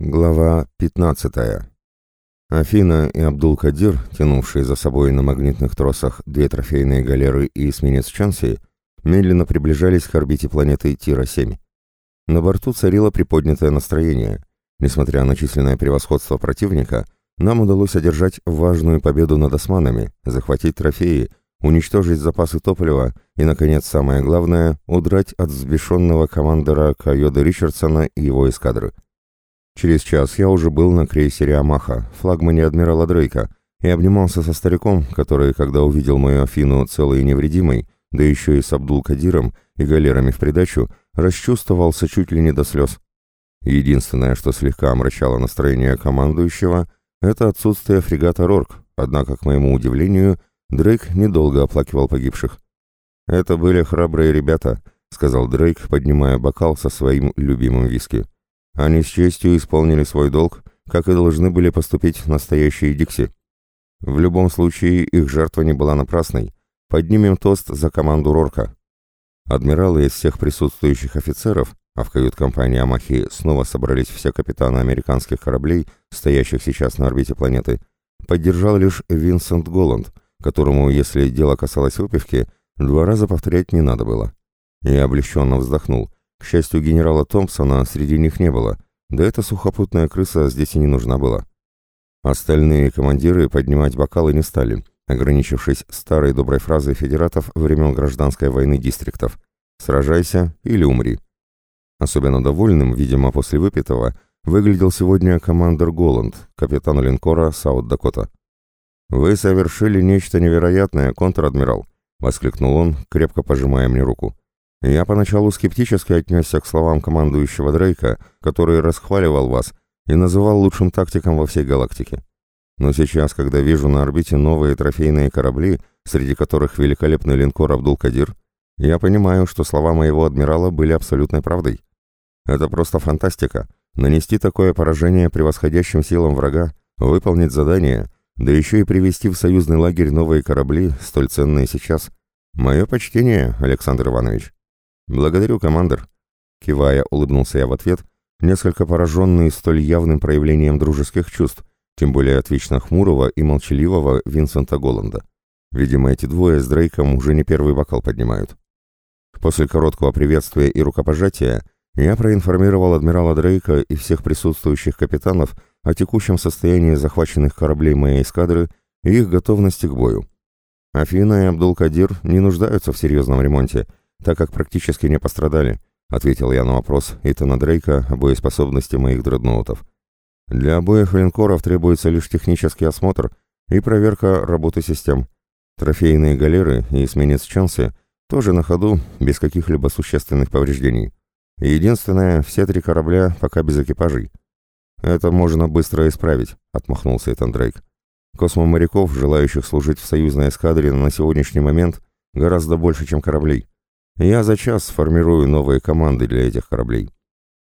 Глава 15. Афина и Абдул-Кадир, тянувшие за собой на магнитных тросах две трофейные галеры и эсминец Чанси, медленно приближались к орбите планеты Тира-7. На борту царило приподнятое настроение. Несмотря на численное превосходство противника, нам удалось одержать важную победу над османами, захватить трофеи, уничтожить запасы топлива и, наконец, самое главное, удрать от взбешенного командора Кайода Ричардсона и его эскадры – Через час я уже был на крейсере «Амаха», флагмане адмирала Дрейка, и обнимался со стариком, который, когда увидел мою Афину целой и невредимой, да еще и с Абдул-Кадиром и галерами в придачу, расчувствовался чуть ли не до слез. Единственное, что слегка омрачало настроение командующего, это отсутствие фрегата «Рорк», однако, к моему удивлению, Дрейк недолго оплакивал погибших. «Это были храбрые ребята», — сказал Дрейк, поднимая бокал со своим любимым виски. Они с честью исполнили свой долг, как и должны были поступить настоящие Дикси. В любом случае, их жертва не была напрасной. Поднимем тост за команду Рорка. Адмиралы из всех присутствующих офицеров, а в кают-компании Амахи снова собрались все капитаны американских кораблей, стоящих сейчас на орбите планеты, поддержал лишь Винсент Голланд, которому, если дело касалось выпивки, два раза повторять не надо было. Я облегченно вздохнул. К счастью, генерала Томпсона среди них не было, да эта сухопутная крыса здесь и не нужна была. Остальные командиры поднимать бокалы не стали, ограничившись старой доброй фразой федератов времен гражданской войны дистриктов «Сражайся или умри». Особенно довольным, видимо, после выпитого, выглядел сегодня командир Голланд, капитан линкора Саут-Дакота. «Вы совершили нечто невероятное, контр-адмирал», — воскликнул он, крепко пожимая мне руку. Я поначалу скептически отнесся к словам командующего Дрейка, который расхваливал вас и называл лучшим тактиком во всей галактике. Но сейчас, когда вижу на орбите новые трофейные корабли, среди которых великолепный линкор Абдул-Кадир, я понимаю, что слова моего адмирала были абсолютной правдой. Это просто фантастика. Нанести такое поражение превосходящим силам врага, выполнить задание, да еще и привести в союзный лагерь новые корабли, столь ценные сейчас. Мое почтение, Александр Иванович. «Благодарю, командир», — кивая, улыбнулся я в ответ, несколько пораженный столь явным проявлением дружеских чувств, тем более от вечно хмурого и молчаливого Винсента Голланда. Видимо, эти двое с Дрейком уже не первый бокал поднимают. После короткого приветствия и рукопожатия я проинформировал адмирала Дрейка и всех присутствующих капитанов о текущем состоянии захваченных кораблей моей эскадры и их готовности к бою. Афина и Абдул-Кадир не нуждаются в серьезном ремонте, так как практически не пострадали», — ответил я на вопрос Итана Дрейка о боеспособности моих дредноутов. «Для обоих линкоров требуется лишь технический осмотр и проверка работы систем. Трофейные галеры и эсминец Чанси тоже на ходу, без каких-либо существенных повреждений. Единственное, все три корабля пока без экипажей». «Это можно быстро исправить», — отмахнулся Итан Дрейк. «Космоморяков, желающих служить в союзной эскадре на сегодняшний момент, гораздо больше, чем кораблей. Я за час сформирую новые команды для этих кораблей.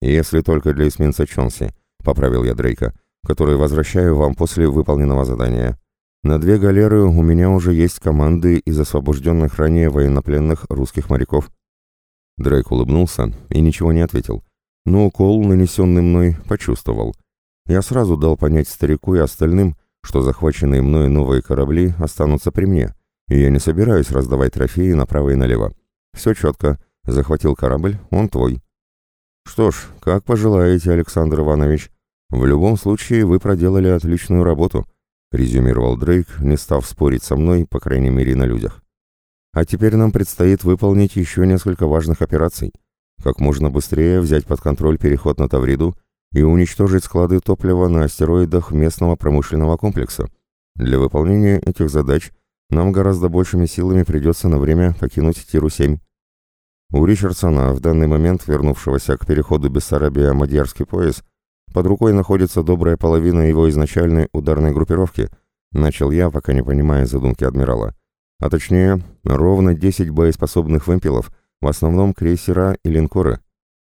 Если только для эсминца Чонси, поправил я Дрейка, который возвращаю вам после выполненного задания. На две галеры у меня уже есть команды из освобожденных ранее военнопленных русских моряков. Дрейк улыбнулся и ничего не ответил, но укол, нанесенный мной, почувствовал. Я сразу дал понять старику и остальным, что захваченные мной новые корабли останутся при мне, и я не собираюсь раздавать трофеи направо и налево. «Все четко. Захватил корабль, он твой». «Что ж, как пожелаете, Александр Иванович. В любом случае вы проделали отличную работу», — резюмировал Дрейк, не став спорить со мной, по крайней мере, на людях. «А теперь нам предстоит выполнить еще несколько важных операций. Как можно быстрее взять под контроль переход на Тавриду и уничтожить склады топлива на астероидах местного промышленного комплекса. Для выполнения этих задач нам гораздо большими силами придется на время покинуть Тиру-7. У Ричардсона, в данный момент вернувшегося к переходу Бессарабия-Мадьярский пояс, под рукой находится добрая половина его изначальной ударной группировки, начал я, пока не понимая задумки адмирала. А точнее, ровно 10 боеспособных вымпелов, в основном крейсера и линкоры.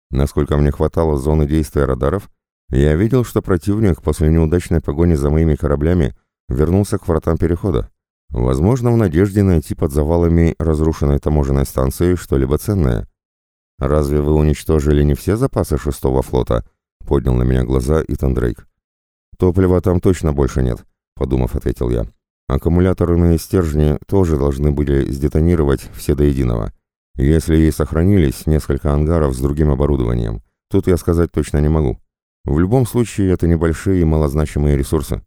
Насколько мне хватало зоны действия радаров, я видел, что противник после неудачной погони за моими кораблями вернулся к вратам перехода. Возможно, в надежде найти под завалами разрушенной таможенной станции что-либо ценное. «Разве вы уничтожили не все запасы шестого флота?» поднял на меня глаза Итан Дрейк. «Топлива там точно больше нет», — подумав, ответил я. «Аккумуляторные стержни тоже должны были сдетонировать все до единого. Если и сохранились несколько ангаров с другим оборудованием, тут я сказать точно не могу. В любом случае, это небольшие и малозначимые ресурсы.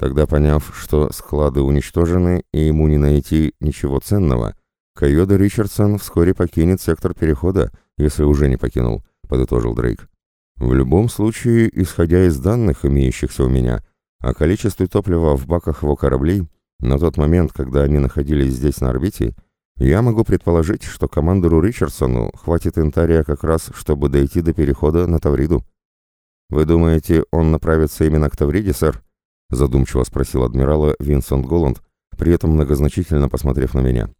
Тогда, поняв, что склады уничтожены и ему не найти ничего ценного, Кайода Ричардсон вскоре покинет сектор перехода, если уже не покинул, подытожил Дрейк. В любом случае, исходя из данных, имеющихся у меня, о количестве топлива в баках его кораблей, на тот момент, когда они находились здесь на орбите, я могу предположить, что командору Ричардсону хватит интария как раз, чтобы дойти до перехода на Тавриду. «Вы думаете, он направится именно к Тавриде, сэр?» Задумчиво спросил адмирала Винсент Голланд, при этом многозначительно посмотрев на меня.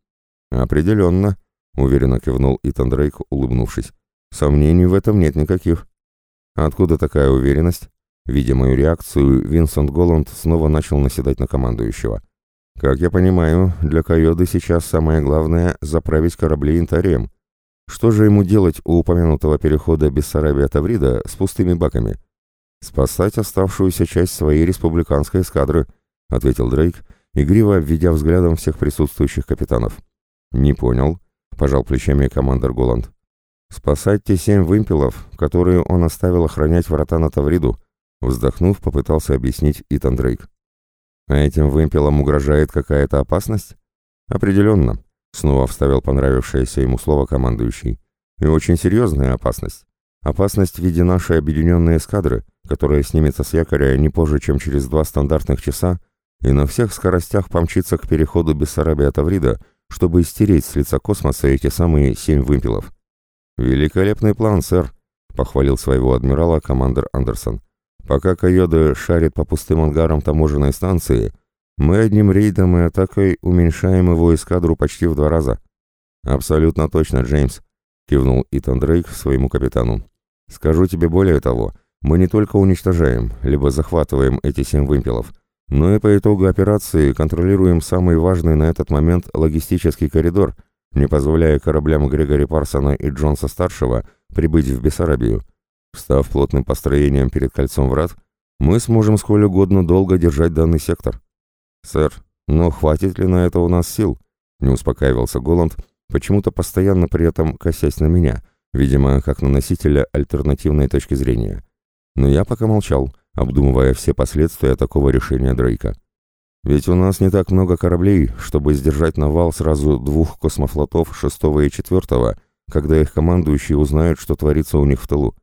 «Определенно», — уверенно кивнул Итан Дрейк, улыбнувшись. «Сомнений в этом нет никаких». «Откуда такая уверенность?» Видя мою реакцию, Винсент Голланд снова начал наседать на командующего. Как я понимаю, для Койоды сейчас самое главное — заправить корабли интарием. Что же ему делать у упомянутого перехода Бессарабия-Таврида с пустыми баками? Спасать оставшуюся часть своей республиканской эскадры, — ответил Дрейк, игриво обведя взглядом всех присутствующих капитанов. «Не понял», — пожал плечами командор Голланд. «Спасать те семь вымпелов, которые он оставил охранять врата на Тавриду», — вздохнув, попытался объяснить Итан Дрейк. А этим вымпелам угрожает какая-то опасность? Определенно, снова вставил понравившееся ему слово командующий. И очень серьезная опасность. Опасность в виде нашей объединенной эскадры, которая снимется с якоря не позже, чем через два стандартных часа, и на всех скоростях помчится к переходу Бессарабия-Таврида, чтобы стереть с лица космоса эти самые семь вымпелов. «Великолепный план, сэр», — похвалил своего адмирала командир Андерсон. Пока Койода шарит по пустым ангарам таможенной станции, мы одним рейдом и атакой уменьшаем его эскадру почти в два раза. Абсолютно точно, Джеймс, кивнул Итан Дрейк своему капитану. Скажу тебе более того, мы не только уничтожаем, либо захватываем эти семь вымпелов, но и по итогу операции контролируем самый важный на этот момент логистический коридор, не позволяя кораблям Грегори Парсона и Джонса-старшего прибыть в Бессарабию. Став плотным построением перед кольцом врат, мы сможем сколь угодно долго держать данный сектор. Сэр, но хватит ли на это у нас сил? Не успокаивался Голланд, почему-то постоянно при этом косясь на меня, видимо, как на носителя альтернативной точки зрения. Но я пока молчал, обдумывая все последствия такого решения Дрейка. Ведь у нас не так много кораблей, чтобы сдержать навал сразу двух космофлотов шестого и четвертого, когда их командующие узнают, что творится у них в тылу.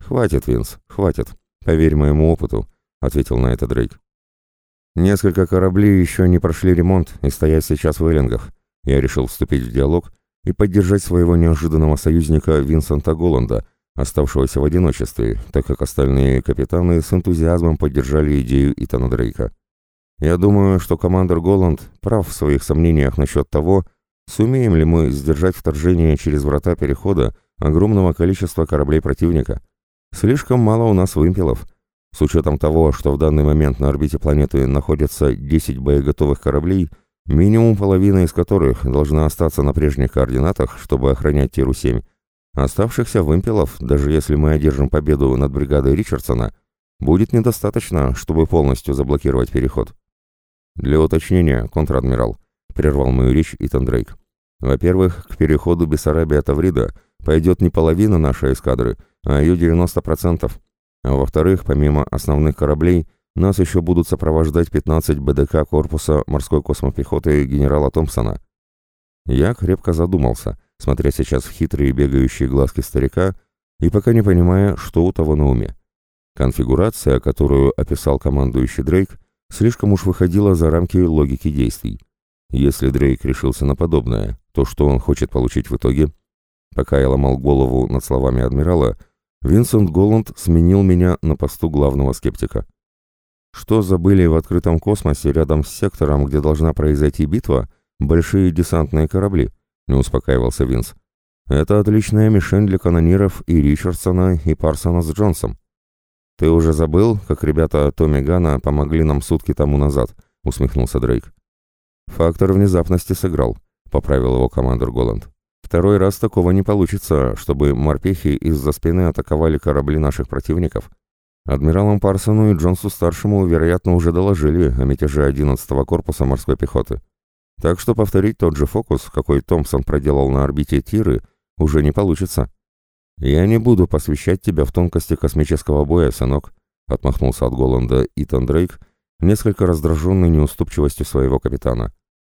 «Хватит, Винс, хватит. Поверь моему опыту», — ответил на это Дрейк. «Несколько кораблей еще не прошли ремонт и стоят сейчас в Эллингах. Я решил вступить в диалог и поддержать своего неожиданного союзника Винсента Голланда, оставшегося в одиночестве, так как остальные капитаны с энтузиазмом поддержали идею Итана Дрейка. Я думаю, что командир Голланд прав в своих сомнениях насчет того, сумеем ли мы сдержать вторжение через врата перехода огромного количества кораблей противника. Слишком мало у нас вымпелов. С учетом того, что в данный момент на орбите планеты находятся 10 боеготовых кораблей, минимум половина из которых должна остаться на прежних координатах, чтобы охранять Тиру-7, оставшихся вымпелов, даже если мы одержим победу над бригадой Ричардсона, будет недостаточно, чтобы полностью заблокировать переход. Для уточнения, контр-адмирал, прервал мою речь Итан Дрейк. Во-первых, к переходу Бессарабия-Таврида пойдет не половина нашей эскадры, а ее 90%. А во-вторых, помимо основных кораблей, нас еще будут сопровождать 15 БДК корпуса морской космопехоты генерала Томпсона. Я крепко задумался, смотря сейчас в хитрые бегающие глазки старика и пока не понимая, что у того на уме. Конфигурация, которую описал командующий Дрейк, слишком уж выходила за рамки логики действий. Если Дрейк решился на подобное, то что он хочет получить в итоге? Пока я ломал голову над словами адмирала, Винсент Голланд сменил меня на посту главного скептика. Что забыли в открытом космосе рядом с сектором, где должна произойти битва, большие десантные корабли? Не успокаивался Винс. Это отличная мишень для канониров и Ричардсона, и Парсона с Джонсом. Ты уже забыл, как ребята Томми Гана помогли нам сутки тому назад? Усмехнулся Дрейк. Фактор внезапности сыграл, поправил его командир Голланд. Второй раз такого не получится, чтобы морпехи из-за спины атаковали корабли наших противников. Адмиралам Парсону и Джонсу-старшему, вероятно, уже доложили о мятеже 11-го корпуса морской пехоты. Так что повторить тот же фокус, какой Томпсон проделал на орбите Тиры, уже не получится. «Я не буду посвящать тебя в тонкости космического боя, сынок», — отмахнулся от Голланда Итан Дрейк, несколько раздраженный неуступчивостью своего капитана.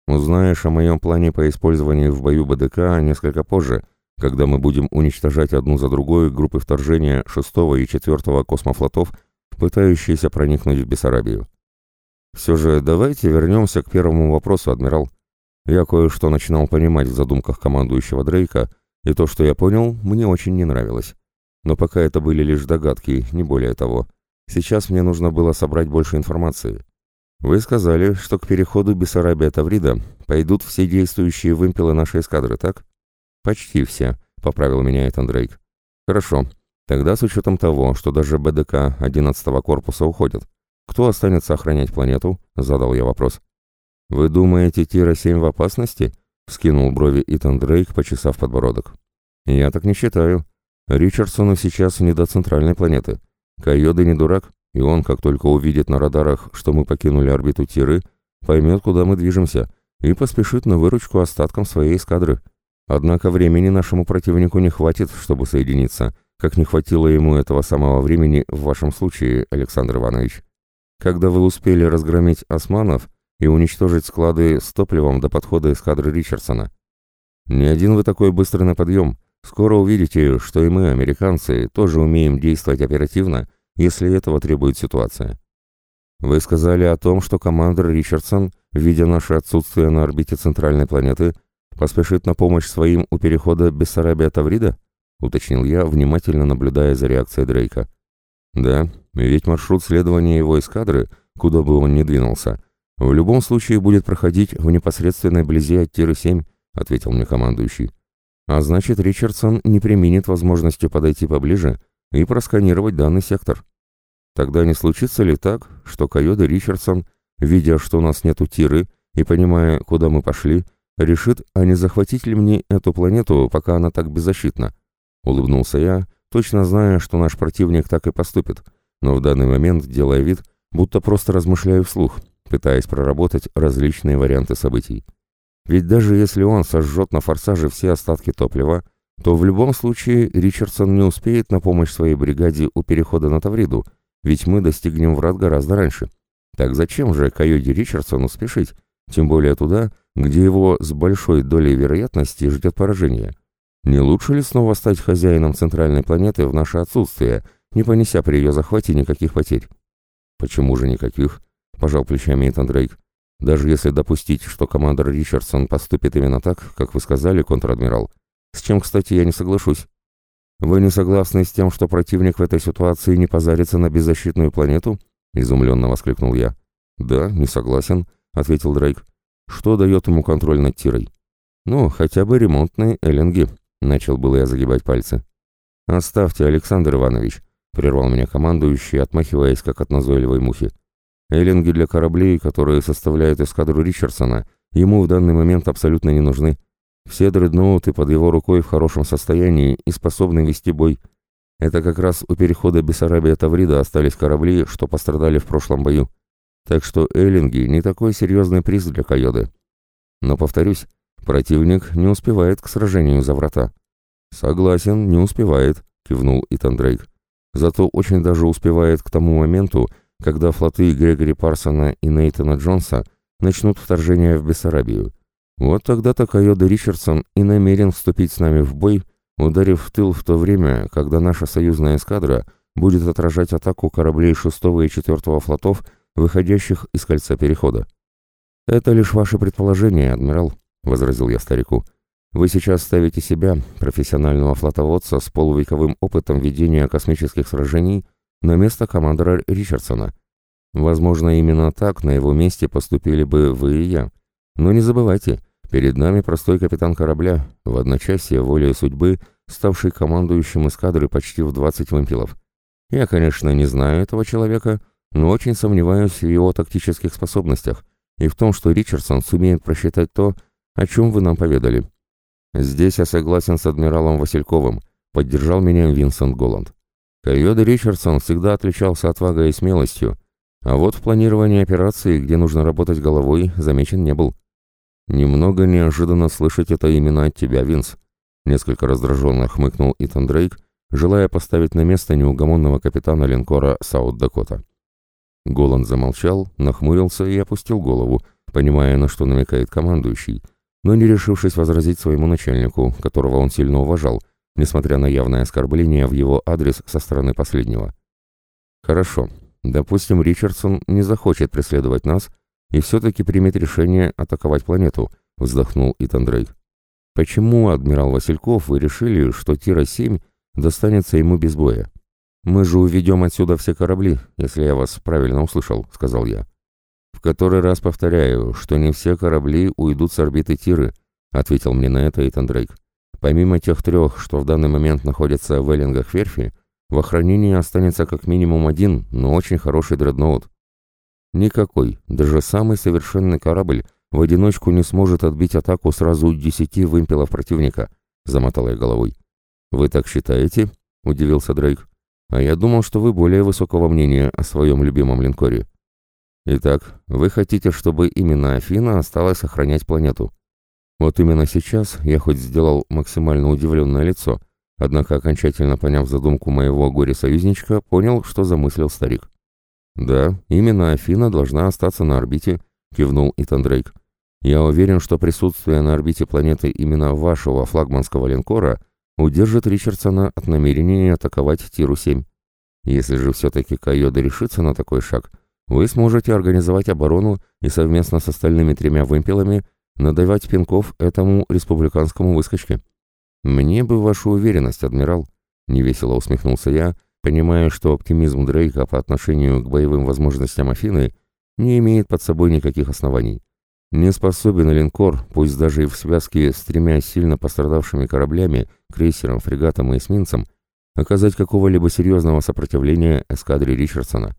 «Узнаешь о моем плане по использованию в бою БДК несколько позже, когда мы будем уничтожать одну за другой группы вторжения 6 и 4 космофлотов, пытающиеся проникнуть в Бессарабию. Все же давайте вернемся к первому вопросу, адмирал. Я кое-что начинал понимать в задумках командующего Дрейка, и то, что я понял, мне очень не нравилось. Но пока это были лишь догадки, не более того. Сейчас мне нужно было собрать больше информации. Вы сказали, что к переходу Бессарабия-Таврида пойдут все действующие вымпелы нашей эскадры, так? Почти все, поправил меня Этан Дрейк. Хорошо. Тогда с учетом того, что даже БДК 11-го корпуса уходят, кто останется охранять планету? Задал я вопрос. Вы думаете, Тира-7 в опасности? Скинул брови Итан Дрейк, почесав подбородок. «Я так не считаю. Ричардсону сейчас не до центральной планеты. Койода не дурак, и он, как только увидит на радарах, что мы покинули орбиту Тиры, поймет, куда мы движемся, и поспешит на выручку остаткам своей эскадры. Однако времени нашему противнику не хватит, чтобы соединиться, как не хватило ему этого самого времени в вашем случае, Александр Иванович. Когда вы успели разгромить османов, и уничтожить склады с топливом до подхода эскадры Ричардсона. Не один вы такой быстрый на подъем. Скоро увидите, что и мы, американцы, тоже умеем действовать оперативно, если этого требует ситуация. Вы сказали о том, что командир Ричардсон, видя наше отсутствие на орбите центральной планеты, поспешит на помощь своим у перехода Бессарабия-Таврида? Уточнил я, внимательно наблюдая за реакцией Дрейка. Да, ведь маршрут следования его эскадры, куда бы он ни двинулся, «В любом случае будет проходить в непосредственной близи от Тиры-7», — ответил мне командующий. «А значит, Ричардсон не применит возможности подойти поближе и просканировать данный сектор. Тогда не случится ли так, что Койода Ричардсон, видя, что у нас нету Тиры и понимая, куда мы пошли, решит, а не захватить ли мне эту планету, пока она так беззащитна?» Улыбнулся я, точно зная, что наш противник так и поступит, но в данный момент делая вид, будто просто размышляю вслух — пытаясь проработать различные варианты событий. Ведь даже если он сожжет на форсаже все остатки топлива, то в любом случае Ричардсон не успеет на помощь своей бригаде у перехода на Тавриду, ведь мы достигнем врат гораздо раньше. Так зачем же Койоде Ричардсону спешить, тем более туда, где его с большой долей вероятности ждет поражение? Не лучше ли снова стать хозяином центральной планеты в наше отсутствие, не понеся при ее захвате никаких потерь? Почему же никаких? — пожал плечами Итан Дрейк. «Даже если допустить, что командор Ричардсон поступит именно так, как вы сказали, контр-адмирал, с чем, кстати, я не соглашусь. Вы не согласны с тем, что противник в этой ситуации не позарится на беззащитную планету?» — изумленно воскликнул я. «Да, не согласен», — ответил Дрейк. «Что дает ему контроль над Тирой?» «Ну, хотя бы ремонтные эллинги», — начал было я загибать пальцы. «Оставьте, Александр Иванович», — прервал меня командующий, отмахиваясь, как от назойливой мухи. Эллинги для кораблей, которые составляют эскадру Ричардсона, ему в данный момент абсолютно не нужны. Все дредноуты под его рукой в хорошем состоянии и способны вести бой. Это как раз у перехода Бессарабия-Таврида остались корабли, что пострадали в прошлом бою. Так что Эллинги не такой серьезный приз для Койоды. Но, повторюсь, противник не успевает к сражению за врата. «Согласен, не успевает», — кивнул Итан Дрейк. «Зато очень даже успевает к тому моменту, когда флоты Грегори Парсона и Нейтана Джонса начнут вторжение в Бессарабию. Вот тогда-то Койода Ричардсон и намерен вступить с нами в бой, ударив в тыл в то время, когда наша союзная эскадра будет отражать атаку кораблей 6 и 4 флотов, выходящих из кольца перехода. «Это лишь ваше предположение, адмирал», — возразил я старику. «Вы сейчас ставите себя, профессионального флотоводца с полувековым опытом ведения космических сражений, на место командора Ричардсона. Возможно, именно так на его месте поступили бы вы и я. Но не забывайте, перед нами простой капитан корабля, в одночасье волей судьбы, ставший командующим эскадры почти в 20 вымпелов. Я, конечно, не знаю этого человека, но очень сомневаюсь в его тактических способностях и в том, что Ричардсон сумеет просчитать то, о чем вы нам поведали. «Здесь я согласен с адмиралом Васильковым», — поддержал меня Винсент Голланд. Койода Ричардсон всегда отличался отвагой и смелостью, а вот в планировании операции, где нужно работать головой, замечен не был. «Немного неожиданно слышать это именно от тебя, Винс», — несколько раздраженно хмыкнул Итан Дрейк, желая поставить на место неугомонного капитана линкора «Саут-Дакота». Голланд замолчал, нахмурился и опустил голову, понимая, на что намекает командующий, но не решившись возразить своему начальнику, которого он сильно уважал, несмотря на явное оскорбление в его адрес со стороны последнего. «Хорошо. Допустим, Ричардсон не захочет преследовать нас и все-таки примет решение атаковать планету», — вздохнул Итан Дрейк. «Почему, адмирал Васильков, вы решили, что Тира-7 достанется ему без боя?» «Мы же уведем отсюда все корабли, если я вас правильно услышал», — сказал я. «В который раз повторяю, что не все корабли уйдут с орбиты Тиры», — ответил мне на это Итан Дрейк. «Помимо тех трех, что в данный момент находятся в Эллингах верфи, в охранении останется как минимум один, но очень хороший дредноут. Никакой, даже самый совершенный корабль в одиночку не сможет отбить атаку сразу десяти вымпелов противника», — замотал я головой. «Вы так считаете?» — удивился Дрейк. А я думал, что вы более высокого мнения о своем любимом линкоре. Итак, вы хотите, чтобы именно Афина осталась охранять планету. Вот именно сейчас я хоть сделал максимально удивленное лицо, однако окончательно поняв задумку моего горе-союзничка, понял, что замыслил старик. «Да, именно Афина должна остаться на орбите», — кивнул Итан Дрейк. «Я уверен, что присутствие на орбите планеты именно вашего флагманского линкора — удержит Ричардсона от намерения атаковать Тиру-7. Если же все-таки Кайода решится на такой шаг, вы сможете организовать оборону и совместно с остальными тремя вымпелами надавать пинков этому республиканскому выскочке. «Мне бы вашу уверенность, адмирал», — невесело усмехнулся я, понимая, что оптимизм Дрейка по отношению к боевым возможностям Афины не имеет под собой никаких оснований. Не способен линкор, пусть даже и в связке с тремя сильно пострадавшими кораблями, крейсером, фрегатом и эсминцем, оказать какого-либо серьезного сопротивления эскадре Ричардсона.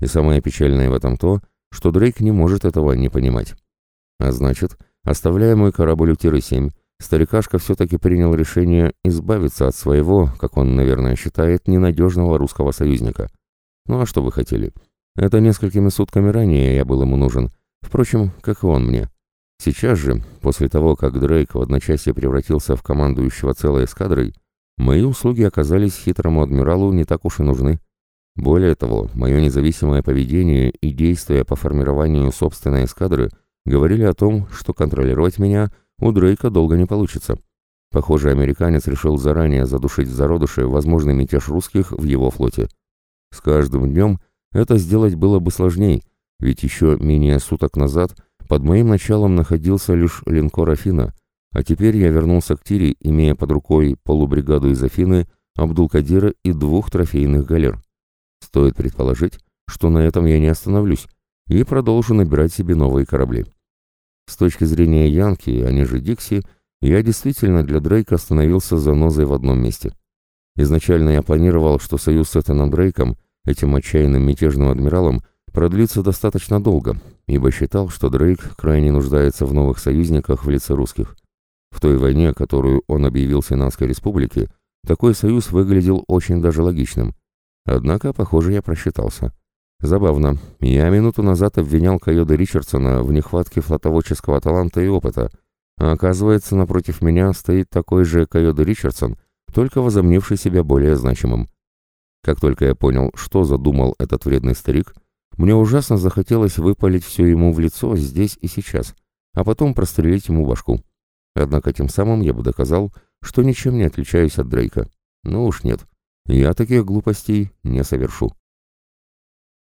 И самое печальное в этом то, что Дрейк не может этого не понимать. А значит, оставляя мой корабль у Тиры-7, старикашка все-таки принял решение избавиться от своего, как он, наверное, считает, ненадежного русского союзника. Ну а что вы хотели? Это несколькими сутками ранее я был ему нужен, Впрочем, как и он мне. Сейчас же, после того, как Дрейк в одночасье превратился в командующего целой эскадрой, мои услуги оказались хитрому адмиралу не так уж и нужны. Более того, мое независимое поведение и действия по формированию собственной эскадры говорили о том, что контролировать меня у Дрейка долго не получится. Похоже, американец решил заранее задушить в зародыше возможный мятеж русских в его флоте. С каждым днем это сделать было бы сложней, ведь еще менее суток назад под моим началом находился лишь линкор «Афина», а теперь я вернулся к Тире, имея под рукой полубригаду из Афины, Абдулкадира и двух трофейных галер. Стоит предположить, что на этом я не остановлюсь и продолжу набирать себе новые корабли. С точки зрения Янки, они же Дикси, я действительно для Дрейка становился занозой в одном месте. Изначально я планировал, что союз с Этаном Дрейком, этим отчаянным мятежным адмиралом, продлится достаточно долго, ибо считал, что Дрейк крайне нуждается в новых союзниках в лице русских. В той войне, которую он объявил Сенатской республике, такой союз выглядел очень даже логичным. Однако, похоже, я просчитался. Забавно, я минуту назад обвинял Койода Ричардсона в нехватке флотоводческого таланта и опыта, а оказывается, напротив меня стоит такой же Койода Ричардсон, только возомнивший себя более значимым. Как только я понял, что задумал этот вредный старик, мне ужасно захотелось выпалить все ему в лицо здесь и сейчас, а потом прострелить ему башку. Однако тем самым я бы доказал, что ничем не отличаюсь от Дрейка. Ну уж нет, я таких глупостей не совершу.